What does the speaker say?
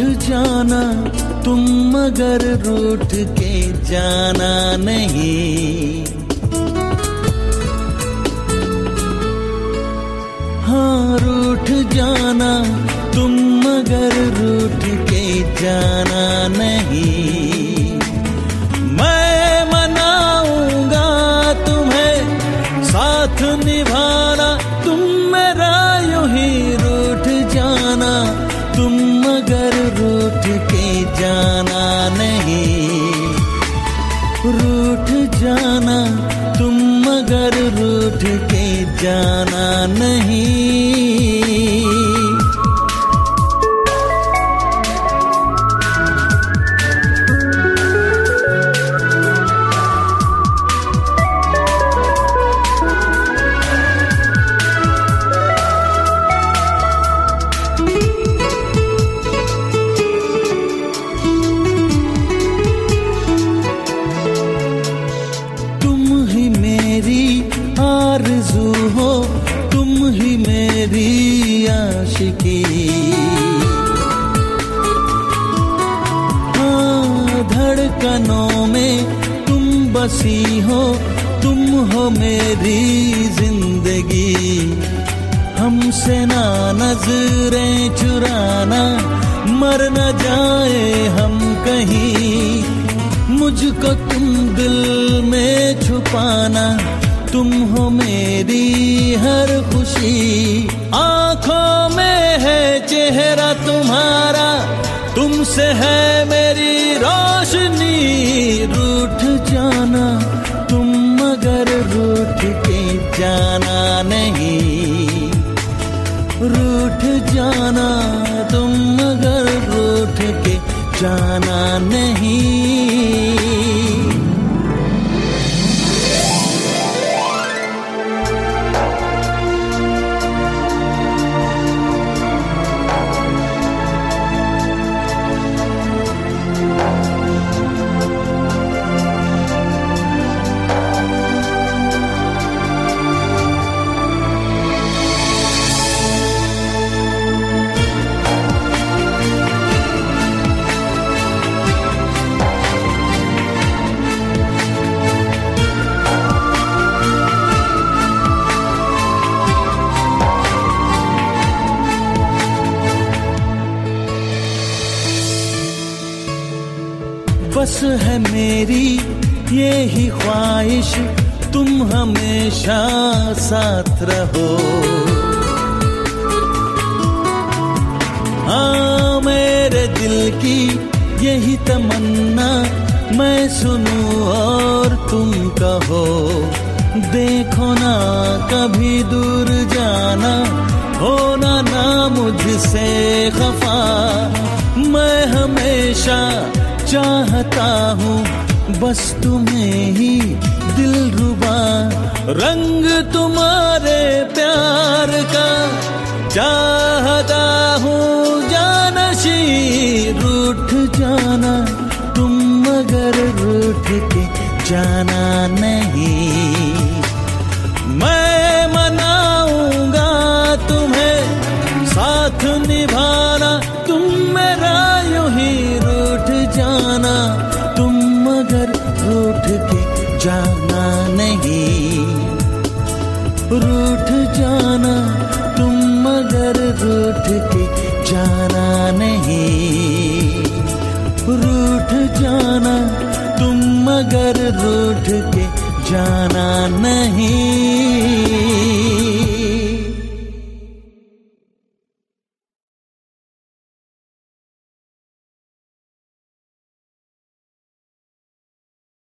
रूठ जाना, तुम मगर रूठ के जाना नहीं। हाँ रूठ जाना, तुम मगर रूठ के जाना नहीं। जाना नहीं। रूठ जाना तुम मगर रूठ के जाना नहीं। मेरी आशिकी। हाँ धड़कनों में तुम बसी हो, तुम हो मेरी ज़िंदगी। हमसे ना नज़रें चुराना, मर न जाए हम कहीं। मुझको तुम दिल में छुपाना तुम हो मेरी हर खुशी। आँखों में है चेहरा तुम्हारा। तुमसे है मेरी रोशनी। रूठ जाना, तुम मगर रूठ के जाना नहीं। रूठ जाना, तुम मगर रूठ के जाना नहीं। बस है मेरी ये ही ख्वाहिश, तुम हमेशा साथ रहो। हाँ मेरे दिल की यही तमन्ना मैं सुनूं और तुम कहो, देखो ना, कभी दूर जाना होना ना मुझसे खफा, मैं हमेशा चाहता हूँ, बस तुम्हें ही दिल रुबा। रंग तुम्हारे प्यार का, चाहता हूँ जानशी रूठ जाना, तुम मगर रूठ के जाना नहीं। जाना, तुम मगर रूठ के जाना नहीं। रूठ जाना, तुम मगर रूठ के जाना नहीं। रूठ जाना, तुम मगर रूठ के जाना नहीं।